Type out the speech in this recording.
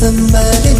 somebody